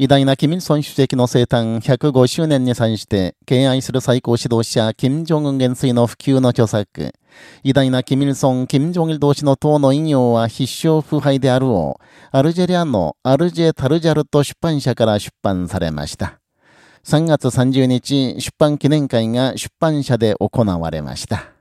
偉大なキミルソン主席の生誕105周年に際して、敬愛する最高指導者、金正恩元帥の普及の著作、偉大なキミルソン、金正恩同士の党の引用は必勝腐敗であるを、アルジェリアのアルジェ・タルジャルト出版社から出版されました。3月30日、出版記念会が出版社で行われました。